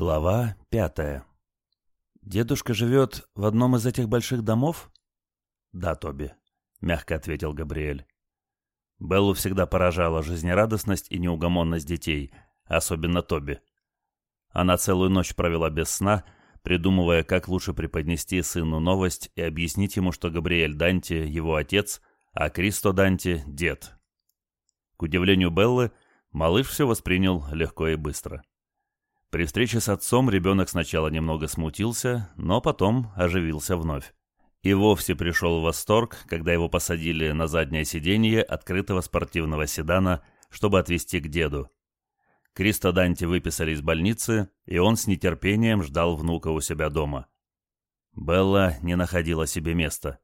Глава пятая. «Дедушка живет в одном из этих больших домов?» «Да, Тоби», — мягко ответил Габриэль. Беллу всегда поражала жизнерадостность и неугомонность детей, особенно Тоби. Она целую ночь провела без сна, придумывая, как лучше преподнести сыну новость и объяснить ему, что Габриэль Данти — его отец, а Кристо Данти — дед. К удивлению Беллы, малыш все воспринял легко и быстро. При встрече с отцом ребенок сначала немного смутился, но потом оживился вновь. И вовсе пришел в восторг, когда его посадили на заднее сиденье открытого спортивного седана, чтобы отвезти к деду. Кристо Данти выписали из больницы, и он с нетерпением ждал внука у себя дома. Белла не находила себе места.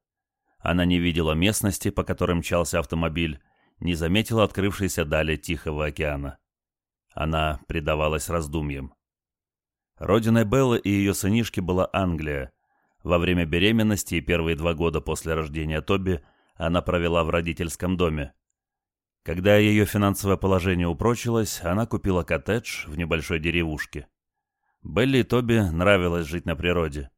Она не видела местности, по которой мчался автомобиль, не заметила открывшейся дали Тихого океана. Она предавалась раздумьям. Родиной Беллы и ее сынишки была Англия. Во время беременности и первые два года после рождения Тоби она провела в родительском доме. Когда ее финансовое положение упрочилось, она купила коттедж в небольшой деревушке. Белли и Тоби нравилось жить на природе.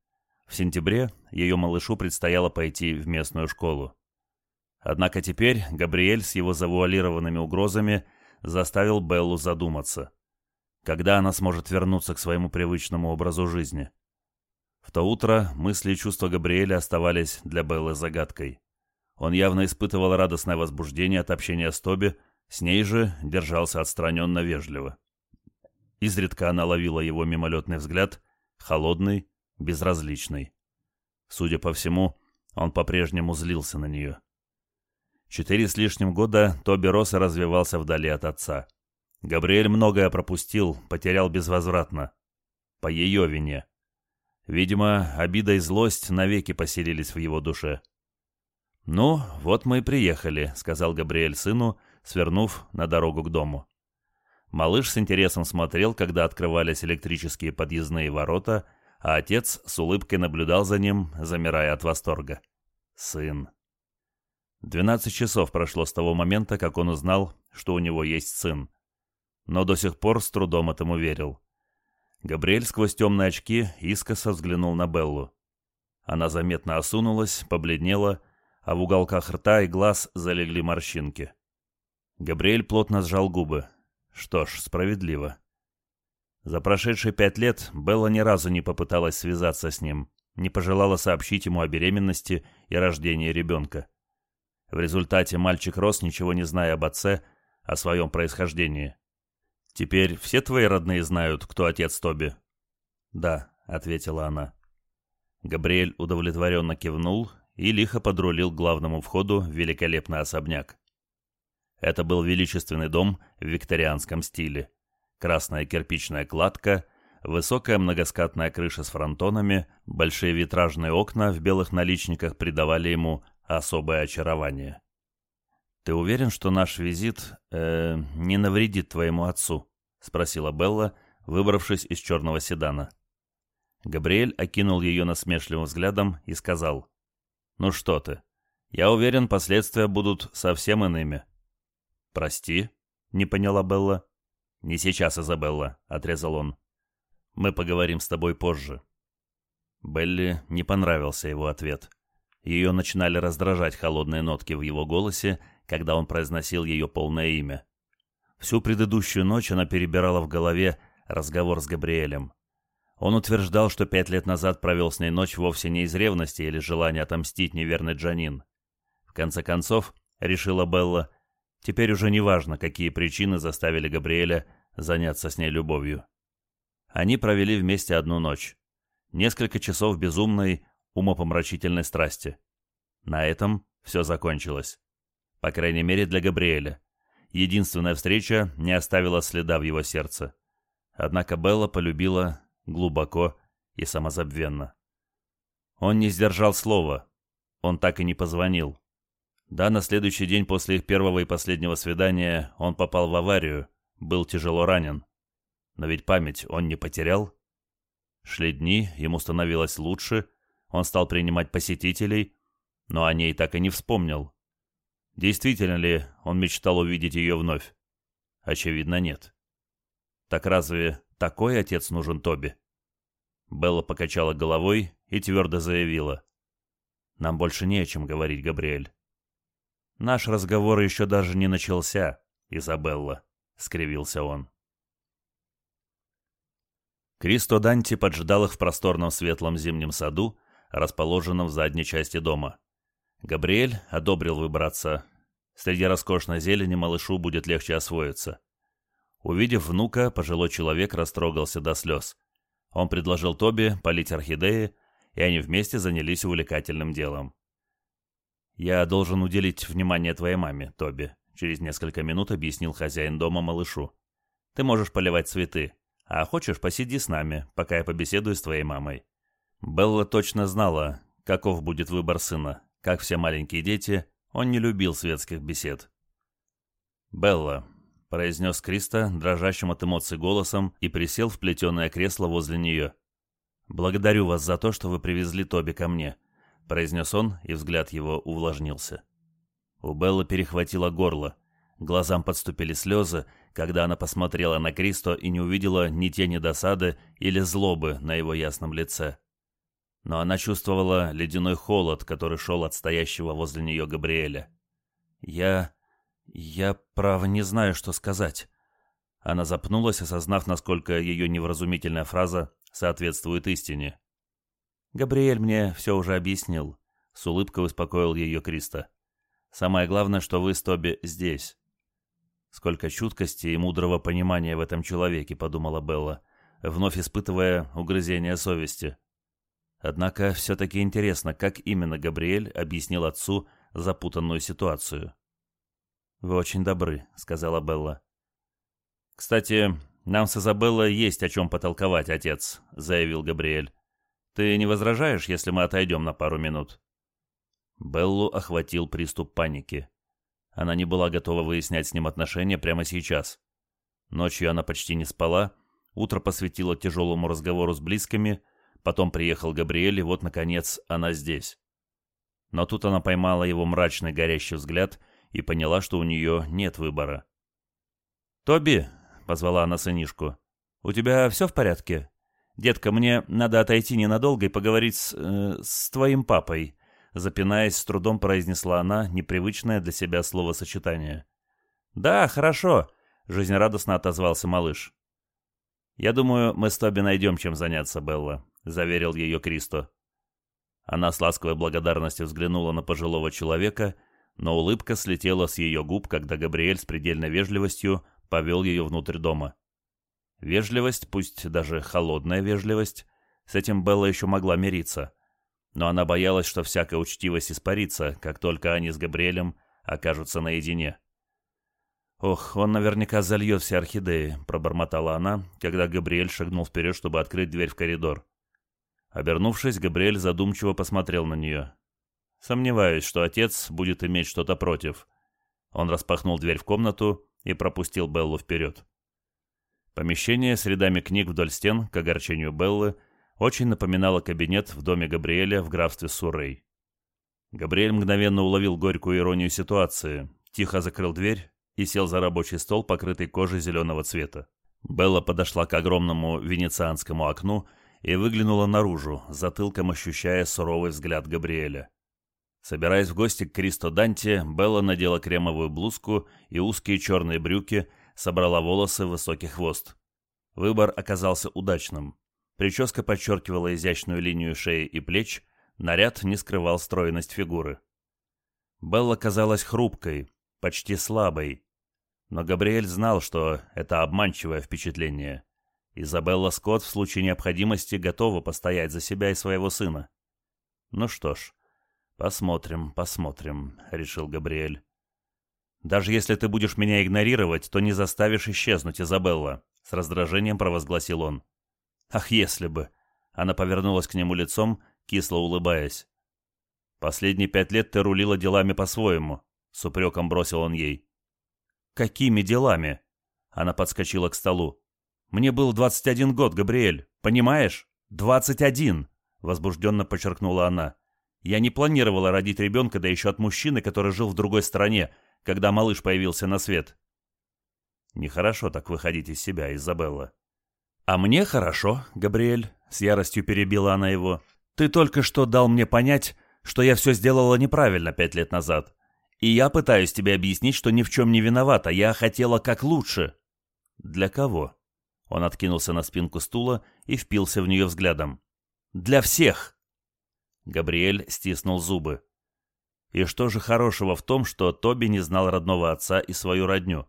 В сентябре ее малышу предстояло пойти в местную школу. Однако теперь Габриэль с его завуалированными угрозами заставил Беллу задуматься. Когда она сможет вернуться к своему привычному образу жизни? В то утро мысли и чувства Габриэля оставались для Беллы загадкой. Он явно испытывал радостное возбуждение от общения с Тоби, с ней же держался отстраненно вежливо. Изредка она ловила его мимолетный взгляд, холодный, безразличный. Судя по всему, он по-прежнему злился на нее. Четыре с лишним года Тоби рос и развивался вдали от отца. Габриэль многое пропустил, потерял безвозвратно. По ее вине. Видимо, обида и злость навеки поселились в его душе. «Ну, вот мы и приехали», — сказал Габриэль сыну, свернув на дорогу к дому. Малыш с интересом смотрел, когда открывались электрические подъездные ворота, а отец с улыбкой наблюдал за ним, замирая от восторга. Сын. Двенадцать часов прошло с того момента, как он узнал, что у него есть сын. Но до сих пор с трудом этому верил. Габриэль сквозь темные очки искоса взглянул на Беллу. Она заметно осунулась, побледнела, а в уголках рта и глаз залегли морщинки. Габриэль плотно сжал губы. Что ж, справедливо. За прошедшие пять лет Белла ни разу не попыталась связаться с ним, не пожелала сообщить ему о беременности и рождении ребенка. В результате мальчик рос, ничего не зная об отце, о своем происхождении. «Теперь все твои родные знают, кто отец Тоби?» «Да», — ответила она. Габриэль удовлетворенно кивнул и лихо подрулил к главному входу в великолепный особняк. Это был величественный дом в викторианском стиле. Красная кирпичная кладка, высокая многоскатная крыша с фронтонами, большие витражные окна в белых наличниках придавали ему особое очарование. «Ты уверен, что наш визит э, не навредит твоему отцу?» — спросила Белла, выбравшись из черного седана. Габриэль окинул ее насмешливым взглядом и сказал, «Ну что ты, я уверен, последствия будут совсем иными». «Прости», — не поняла Белла. «Не сейчас, Изабелла», — отрезал он. «Мы поговорим с тобой позже». Белли не понравился его ответ. Ее начинали раздражать холодные нотки в его голосе, когда он произносил ее полное имя. Всю предыдущую ночь она перебирала в голове разговор с Габриэлем. Он утверждал, что пять лет назад провел с ней ночь вовсе не из ревности или желания отомстить неверный Джанин. В конце концов, решила Белла, теперь уже не важно, какие причины заставили Габриэля заняться с ней любовью. Они провели вместе одну ночь. Несколько часов безумной, умопомрачительной страсти. На этом все закончилось. По крайней мере, для Габриэля. Единственная встреча не оставила следа в его сердце. Однако Белла полюбила глубоко и самозабвенно. Он не сдержал слова. Он так и не позвонил. Да, на следующий день после их первого и последнего свидания он попал в аварию, был тяжело ранен. Но ведь память он не потерял. Шли дни, ему становилось лучше, он стал принимать посетителей, но о ней так и не вспомнил. Действительно ли он мечтал увидеть ее вновь? Очевидно, нет. Так разве Такой отец нужен Тоби. Белла покачала головой и твердо заявила. «Нам больше не о чем говорить, Габриэль». «Наш разговор еще даже не начался, Изабелла», — скривился он. Кристо Данти поджидал их в просторном светлом зимнем саду, расположенном в задней части дома. Габриэль одобрил выбраться. Среди роскошной зелени малышу будет легче освоиться. Увидев внука, пожилой человек растрогался до слез. Он предложил Тоби полить орхидеи, и они вместе занялись увлекательным делом. «Я должен уделить внимание твоей маме, Тоби», — через несколько минут объяснил хозяин дома малышу. «Ты можешь поливать цветы, а хочешь, посиди с нами, пока я побеседую с твоей мамой». Белла точно знала, каков будет выбор сына. Как все маленькие дети, он не любил светских бесед. «Белла», — произнес Криста, дрожащим от эмоций голосом, и присел в плетеное кресло возле нее. «Благодарю вас за то, что вы привезли Тоби ко мне», — произнес он, и взгляд его увлажнился. У Беллы перехватило горло. Глазам подступили слезы, когда она посмотрела на Кристо и не увидела ни тени досады или злобы на его ясном лице. Но она чувствовала ледяной холод, который шел от стоящего возле нее Габриэля. «Я... я, право, не знаю, что сказать». Она запнулась, осознав, насколько ее невразумительная фраза соответствует истине. «Габриэль мне все уже объяснил», — с улыбкой успокоил ее Криста. «Самое главное, что вы с Тоби здесь. Сколько чуткости и мудрого понимания в этом человеке, подумала Белла, вновь испытывая угрызение совести. Однако все-таки интересно, как именно Габриэль объяснил отцу запутанную ситуацию. «Вы очень добры», — сказала Белла. «Кстати, нам с Изабеллой есть о чем потолковать, отец», — заявил Габриэль. «Ты не возражаешь, если мы отойдем на пару минут?» Беллу охватил приступ паники. Она не была готова выяснять с ним отношения прямо сейчас. Ночью она почти не спала, утро посвятила тяжелому разговору с близкими, потом приехал Габриэль, и вот, наконец, она здесь. Но тут она поймала его мрачный горящий взгляд и поняла, что у нее нет выбора. «Тоби», — позвала она сынишку, — «у тебя все в порядке? Детка, мне надо отойти ненадолго и поговорить с... Э, с твоим папой». Запинаясь, с трудом произнесла она непривычное для себя словосочетание. «Да, хорошо», — жизнерадостно отозвался малыш. «Я думаю, мы с Тоби найдем чем заняться, Белла», — заверил ее Кристо. Она с ласковой благодарностью взглянула на пожилого человека, но улыбка слетела с ее губ, когда Габриэль с предельной вежливостью повел ее внутрь дома. Вежливость, пусть даже холодная вежливость, с этим Белла еще могла мириться но она боялась, что всякая учтивость испарится, как только они с Габриэлем окажутся наедине. «Ох, он наверняка зальет все орхидеи», — пробормотала она, когда Габриэль шагнул вперед, чтобы открыть дверь в коридор. Обернувшись, Габриэль задумчиво посмотрел на нее. «Сомневаюсь, что отец будет иметь что-то против». Он распахнул дверь в комнату и пропустил Беллу вперед. Помещение с рядами книг вдоль стен, к огорчению Беллы, очень напоминало кабинет в доме Габриэля в графстве Суррей. Габриэль мгновенно уловил горькую иронию ситуации, тихо закрыл дверь и сел за рабочий стол, покрытый кожей зеленого цвета. Белла подошла к огромному венецианскому окну и выглянула наружу, затылком ощущая суровый взгляд Габриэля. Собираясь в гости к Кристо Данте, Белла надела кремовую блузку и узкие черные брюки, собрала волосы в высокий хвост. Выбор оказался удачным. Прическа подчеркивала изящную линию шеи и плеч, наряд не скрывал стройность фигуры. Белла казалась хрупкой, почти слабой. Но Габриэль знал, что это обманчивое впечатление. Изабелла Скотт в случае необходимости готова постоять за себя и своего сына. «Ну что ж, посмотрим, посмотрим», — решил Габриэль. «Даже если ты будешь меня игнорировать, то не заставишь исчезнуть, Изабелла», — с раздражением провозгласил он. Ах, если бы! Она повернулась к нему лицом, кисло улыбаясь. Последние пять лет ты рулила делами по-своему, с упреком бросил он ей. Какими делами? Она подскочила к столу. Мне был двадцать один год, Габриэль, понимаешь? Двадцать один! Возбужденно подчеркнула она. Я не планировала родить ребенка, да еще от мужчины, который жил в другой стране, когда малыш появился на свет. Нехорошо так выходить из себя, Изабелла. «А мне хорошо, Габриэль», — с яростью перебила она его. «Ты только что дал мне понять, что я все сделала неправильно пять лет назад. И я пытаюсь тебе объяснить, что ни в чем не виновата. Я хотела как лучше». «Для кого?» Он откинулся на спинку стула и впился в нее взглядом. «Для всех!» Габриэль стиснул зубы. И что же хорошего в том, что Тоби не знал родного отца и свою родню?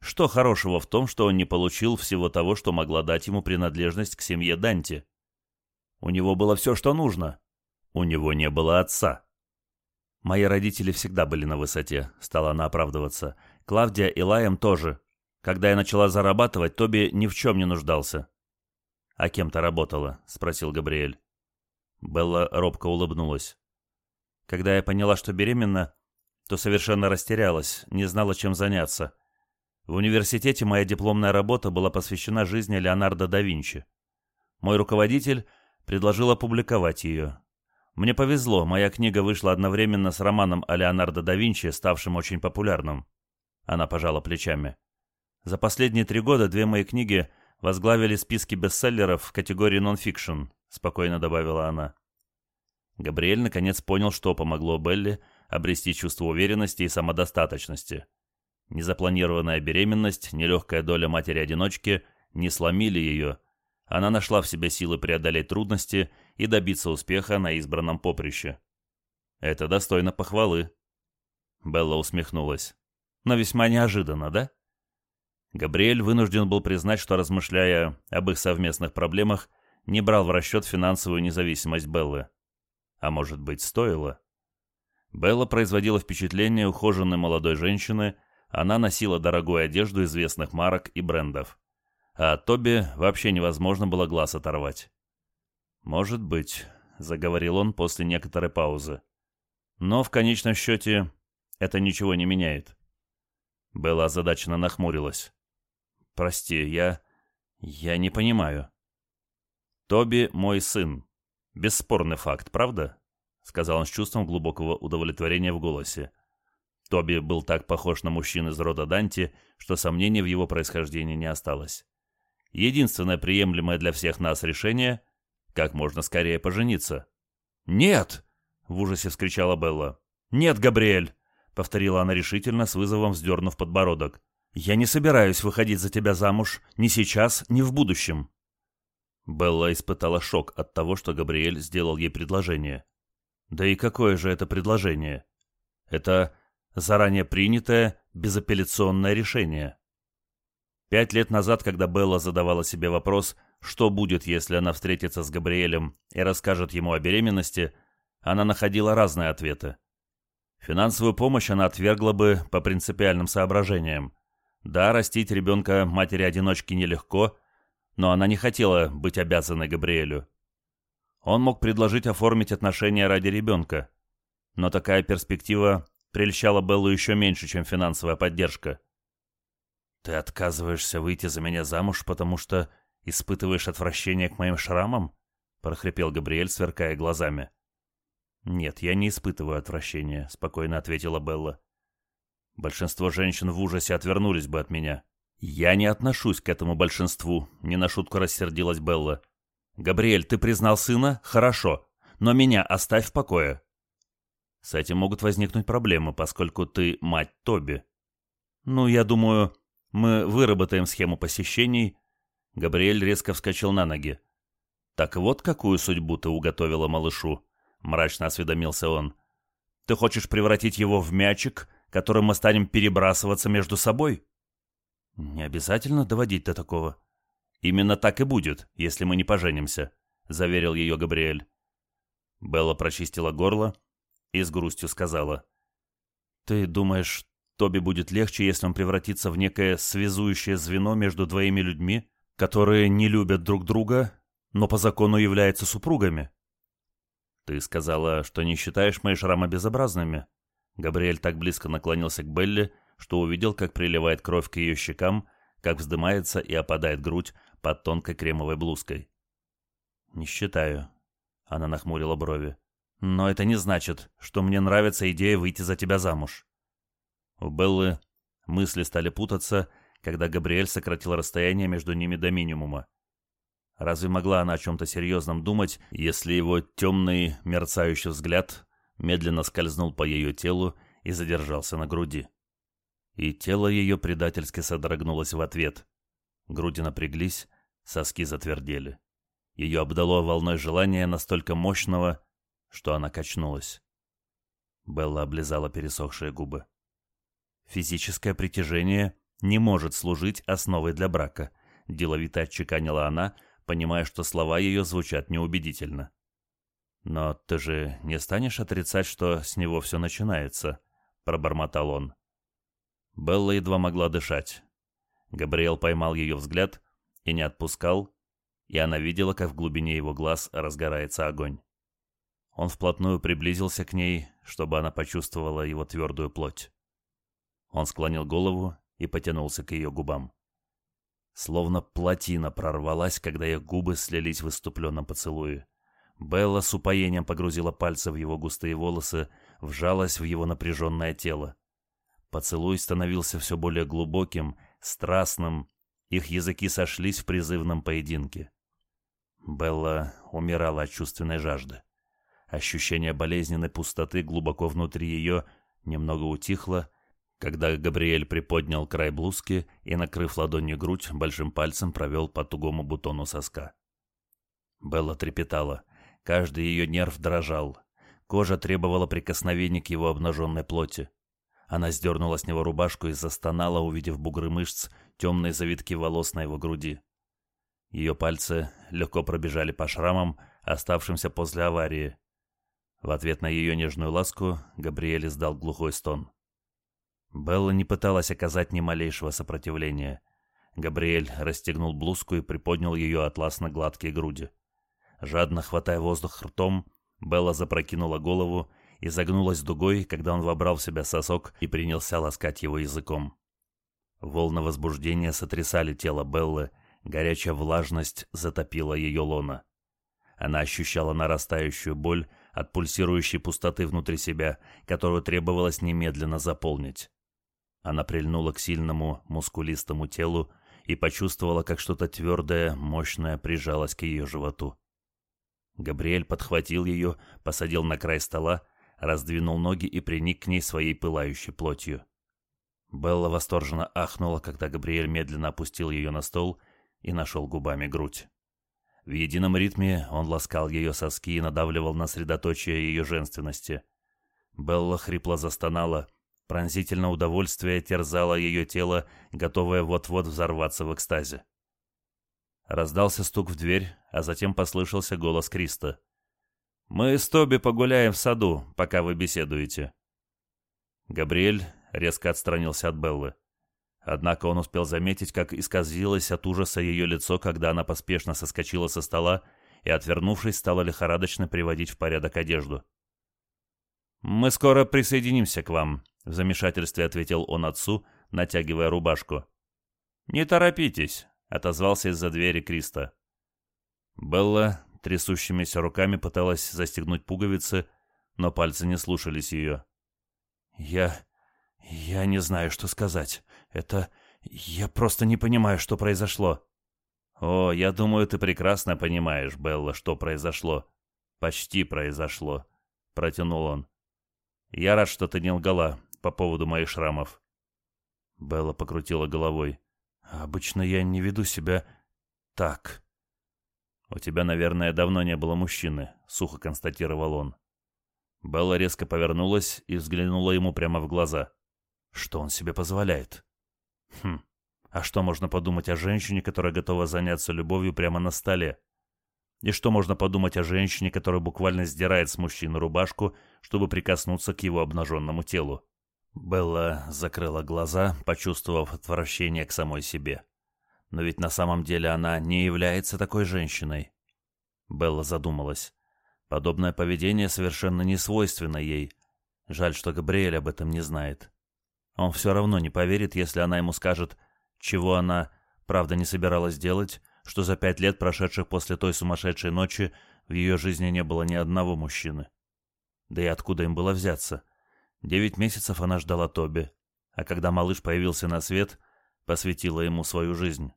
Что хорошего в том, что он не получил всего того, что могла дать ему принадлежность к семье Данти? У него было все, что нужно. У него не было отца. «Мои родители всегда были на высоте», — стала она оправдываться. «Клавдия и Лаем тоже. Когда я начала зарабатывать, Тоби ни в чем не нуждался». «А кем то работала?» — спросил Габриэль. Белла робко улыбнулась. Когда я поняла, что беременна, то совершенно растерялась, не знала, чем заняться. В университете моя дипломная работа была посвящена жизни Леонардо да Винчи. Мой руководитель предложил опубликовать ее. Мне повезло, моя книга вышла одновременно с романом о Леонардо да Винчи, ставшим очень популярным. Она пожала плечами. За последние три года две мои книги возглавили списки бестселлеров в категории нон-фикшн, спокойно добавила она. Габриэль наконец понял, что помогло Белли обрести чувство уверенности и самодостаточности. Незапланированная беременность, нелегкая доля матери-одиночки не сломили ее, она нашла в себе силы преодолеть трудности и добиться успеха на избранном поприще. Это достойно похвалы. Белла усмехнулась. Но весьма неожиданно, да? Габриэль вынужден был признать, что, размышляя об их совместных проблемах, не брал в расчет финансовую независимость Беллы. А может быть, стоило? Белла производила впечатление ухоженной молодой женщины, она носила дорогую одежду известных марок и брендов а Тоби вообще невозможно было глаз оторвать. «Может быть», — заговорил он после некоторой паузы. «Но в конечном счете это ничего не меняет». Белла озадаченно нахмурилась. «Прости, я... я не понимаю». «Тоби мой сын. Бесспорный факт, правда?» — сказал он с чувством глубокого удовлетворения в голосе. Тоби был так похож на мужчин из рода Данти, что сомнений в его происхождении не осталось единственное приемлемое для всех нас решение — как можно скорее пожениться. «Нет!» — в ужасе вскричала Белла. «Нет, Габриэль!» — повторила она решительно, с вызовом вздернув подбородок. «Я не собираюсь выходить за тебя замуж ни сейчас, ни в будущем». Белла испытала шок от того, что Габриэль сделал ей предложение. Да и какое же это предложение? Это заранее принятое, безапелляционное решение. Пять лет назад, когда Белла задавала себе вопрос, что будет, если она встретится с Габриэлем и расскажет ему о беременности, она находила разные ответы. Финансовую помощь она отвергла бы по принципиальным соображениям. Да, растить ребенка матери-одиночки нелегко, но она не хотела быть обязанной Габриэлю. Он мог предложить оформить отношения ради ребенка, но такая перспектива прельщала Беллу еще меньше, чем финансовая поддержка. «Ты отказываешься выйти за меня замуж, потому что испытываешь отвращение к моим шрамам?» — прохрипел Габриэль, сверкая глазами. «Нет, я не испытываю отвращения», — спокойно ответила Белла. «Большинство женщин в ужасе отвернулись бы от меня». «Я не отношусь к этому большинству», — не на шутку рассердилась Белла. «Габриэль, ты признал сына? Хорошо. Но меня оставь в покое». «С этим могут возникнуть проблемы, поскольку ты мать Тоби». «Ну, я думаю, мы выработаем схему посещений». Габриэль резко вскочил на ноги. «Так вот какую судьбу ты уготовила малышу?» — мрачно осведомился он. «Ты хочешь превратить его в мячик, которым мы станем перебрасываться между собой?» «Не обязательно доводить до такого». «Именно так и будет, если мы не поженимся», — заверил ее Габриэль. Белла прочистила горло и с грустью сказала. «Ты думаешь, Тоби будет легче, если он превратится в некое связующее звено между двоими людьми, которые не любят друг друга, но по закону являются супругами. Ты сказала, что не считаешь мои шрамы безобразными. Габриэль так близко наклонился к Белли, что увидел, как приливает кровь к ее щекам, как вздымается и опадает грудь под тонкой кремовой блузкой. «Не считаю», — она нахмурила брови. «Но это не значит, что мне нравится идея выйти за тебя замуж». У Беллы мысли стали путаться, когда Габриэль сократил расстояние между ними до минимума. Разве могла она о чем-то серьезном думать, если его темный мерцающий взгляд медленно скользнул по ее телу и задержался на груди? И тело ее предательски содрогнулось в ответ. Груди напряглись, соски затвердели. Ее обдало волной желания настолько мощного, что она качнулась. Белла облизала пересохшие губы. Физическое притяжение не может служить основой для брака, деловито отчеканила она, понимая, что слова ее звучат неубедительно. «Но ты же не станешь отрицать, что с него все начинается?» — пробормотал он. Белла едва могла дышать. Габриэл поймал ее взгляд и не отпускал, и она видела, как в глубине его глаз разгорается огонь. Он вплотную приблизился к ней, чтобы она почувствовала его твердую плоть. Он склонил голову и потянулся к ее губам. Словно плотина прорвалась, когда их губы слились в выступленном поцелуе. Белла с упоением погрузила пальцы в его густые волосы, вжалась в его напряженное тело. Поцелуй становился все более глубоким, страстным, их языки сошлись в призывном поединке. Белла умирала от чувственной жажды. Ощущение болезненной пустоты глубоко внутри ее немного утихло, когда Габриэль приподнял край блузки и, накрыв ладонью грудь, большим пальцем провел по тугому бутону соска. Белла трепетала. Каждый ее нерв дрожал. Кожа требовала прикосновений к его обнаженной плоти. Она сдернула с него рубашку и застонала, увидев бугры мышц, темные завитки волос на его груди. Ее пальцы легко пробежали по шрамам, оставшимся после аварии. В ответ на ее нежную ласку Габриэль издал глухой стон. Белла не пыталась оказать ни малейшего сопротивления. Габриэль расстегнул блузку и приподнял ее атласно-гладкие груди. Жадно хватая воздух ртом, Белла запрокинула голову и загнулась дугой, когда он вобрал в себя сосок и принялся ласкать его языком. Волны возбуждения сотрясали тело Беллы, горячая влажность затопила ее лона. Она ощущала нарастающую боль от пульсирующей пустоты внутри себя, которую требовалось немедленно заполнить. Она прильнула к сильному, мускулистому телу и почувствовала, как что-то твердое, мощное прижалось к ее животу. Габриэль подхватил ее, посадил на край стола, раздвинул ноги и приник к ней своей пылающей плотью. Белла восторженно ахнула, когда Габриэль медленно опустил ее на стол и нашел губами грудь. В едином ритме он ласкал ее соски и надавливал на средоточие ее женственности. Белла хрипло застонала, Пронзительное удовольствие терзало ее тело, готовое вот-вот взорваться в экстазе. Раздался стук в дверь, а затем послышался голос Криста. «Мы с Тоби погуляем в саду, пока вы беседуете». Габриэль резко отстранился от Беллы. Однако он успел заметить, как исказилось от ужаса ее лицо, когда она поспешно соскочила со стола и, отвернувшись, стала лихорадочно приводить в порядок одежду. «Мы скоро присоединимся к вам», в замешательстве ответил он отцу, натягивая рубашку. «Не торопитесь», — отозвался из-за двери Криста. Белла трясущимися руками пыталась застегнуть пуговицы, но пальцы не слушались ее. «Я... я не знаю, что сказать. Это... я просто не понимаю, что произошло». «О, я думаю, ты прекрасно понимаешь, Белла, что произошло. Почти произошло», — протянул он. «Я рад, что ты не лгала по поводу моих шрамов. Белла покрутила головой. Обычно я не веду себя так. У тебя, наверное, давно не было мужчины, сухо констатировал он. Белла резко повернулась и взглянула ему прямо в глаза. Что он себе позволяет? Хм. А что можно подумать о женщине, которая готова заняться любовью прямо на столе? И что можно подумать о женщине, которая буквально сдирает с мужчины рубашку, чтобы прикоснуться к его обнаженному телу? Белла закрыла глаза, почувствовав отвращение к самой себе. Но ведь на самом деле она не является такой женщиной. Белла задумалась. Подобное поведение совершенно не свойственно ей. Жаль, что Габриэль об этом не знает. Он все равно не поверит, если она ему скажет, чего она, правда, не собиралась делать, что за пять лет, прошедших после той сумасшедшей ночи, в ее жизни не было ни одного мужчины. Да и откуда им было взяться? — Девять месяцев она ждала Тоби, а когда малыш появился на свет, посвятила ему свою жизнь.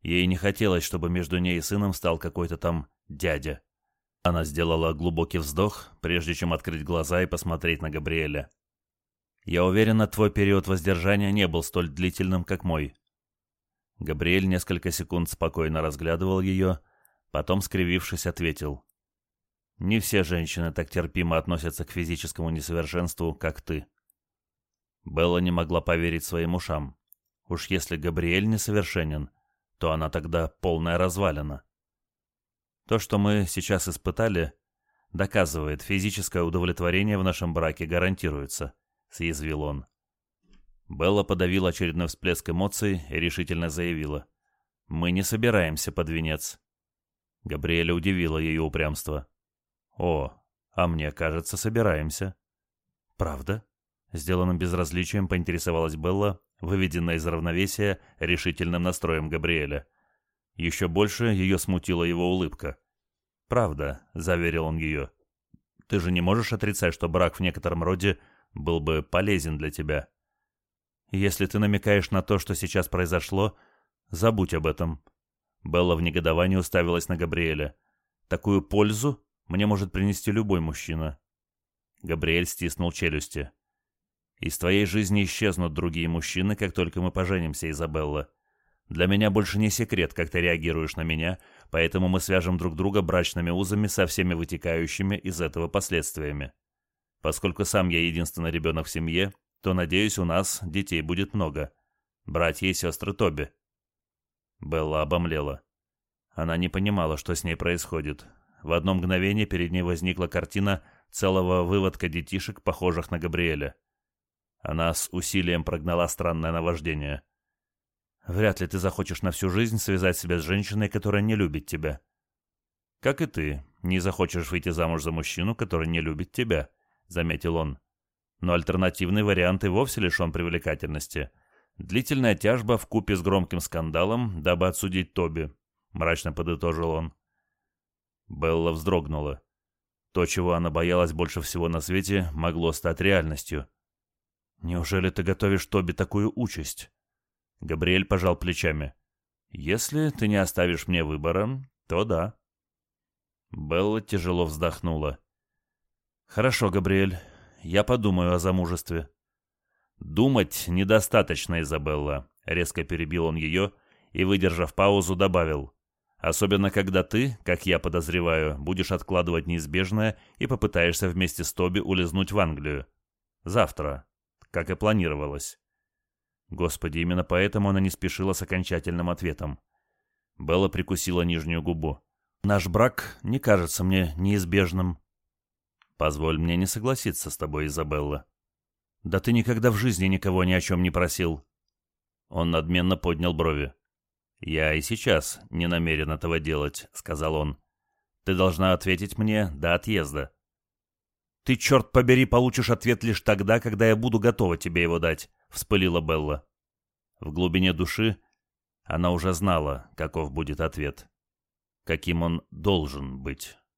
Ей не хотелось, чтобы между ней и сыном стал какой-то там дядя. Она сделала глубокий вздох, прежде чем открыть глаза и посмотреть на Габриэля. «Я уверена, твой период воздержания не был столь длительным, как мой». Габриэль несколько секунд спокойно разглядывал ее, потом, скривившись, ответил. «Не все женщины так терпимо относятся к физическому несовершенству, как ты». Белла не могла поверить своим ушам. Уж если Габриэль несовершенен, то она тогда полная развалина. То, что мы сейчас испытали, доказывает, физическое удовлетворение в нашем браке гарантируется», — съязвил он. Белла подавила очередной всплеск эмоций и решительно заявила. «Мы не собираемся под венец». Габриэля удивила ее упрямство. «О, а мне кажется, собираемся». «Правда?» — сделанным безразличием поинтересовалась Белла, выведенная из равновесия решительным настроем Габриэля. Еще больше ее смутила его улыбка. «Правда», — заверил он ее. «Ты же не можешь отрицать, что брак в некотором роде был бы полезен для тебя. Если ты намекаешь на то, что сейчас произошло, забудь об этом». Белла в негодовании уставилась на Габриэля. «Такую пользу мне может принести любой мужчина». Габриэль стиснул челюсти. «Из твоей жизни исчезнут другие мужчины, как только мы поженимся, Изабелла. Для меня больше не секрет, как ты реагируешь на меня, поэтому мы свяжем друг друга брачными узами со всеми вытекающими из этого последствиями. Поскольку сам я единственный ребенок в семье, то, надеюсь, у нас детей будет много. Братья и сестры Тоби». Белла обомлела. Она не понимала, что с ней происходит. В одно мгновение перед ней возникла картина целого выводка детишек, похожих на Габриэля. Она с усилием прогнала странное наваждение. Вряд ли ты захочешь на всю жизнь связать себя с женщиной, которая не любит тебя. Как и ты, не захочешь выйти замуж за мужчину, который не любит тебя, заметил он. Но альтернативный вариант и вовсе лишен привлекательности. Длительная тяжба в купе с громким скандалом, дабы отсудить Тоби, мрачно подытожил он. Белла вздрогнула. То, чего она боялась больше всего на свете, могло стать реальностью. «Неужели ты готовишь Тоби такую участь?» Габриэль пожал плечами. «Если ты не оставишь мне выбора, то да». Белла тяжело вздохнула. «Хорошо, Габриэль, я подумаю о замужестве». «Думать недостаточно, Изабелла», — резко перебил он ее и, выдержав паузу, добавил. «Особенно, когда ты, как я подозреваю, будешь откладывать неизбежное и попытаешься вместе с Тоби улизнуть в Англию. Завтра, как и планировалось». Господи, именно поэтому она не спешила с окончательным ответом. Белла прикусила нижнюю губу. «Наш брак не кажется мне неизбежным». «Позволь мне не согласиться с тобой, Изабелла». «Да ты никогда в жизни никого ни о чем не просил». Он надменно поднял брови. «Я и сейчас не намерен этого делать», — сказал он. «Ты должна ответить мне до отъезда». «Ты, черт побери, получишь ответ лишь тогда, когда я буду готова тебе его дать», — вспылила Белла. В глубине души она уже знала, каков будет ответ. Каким он должен быть.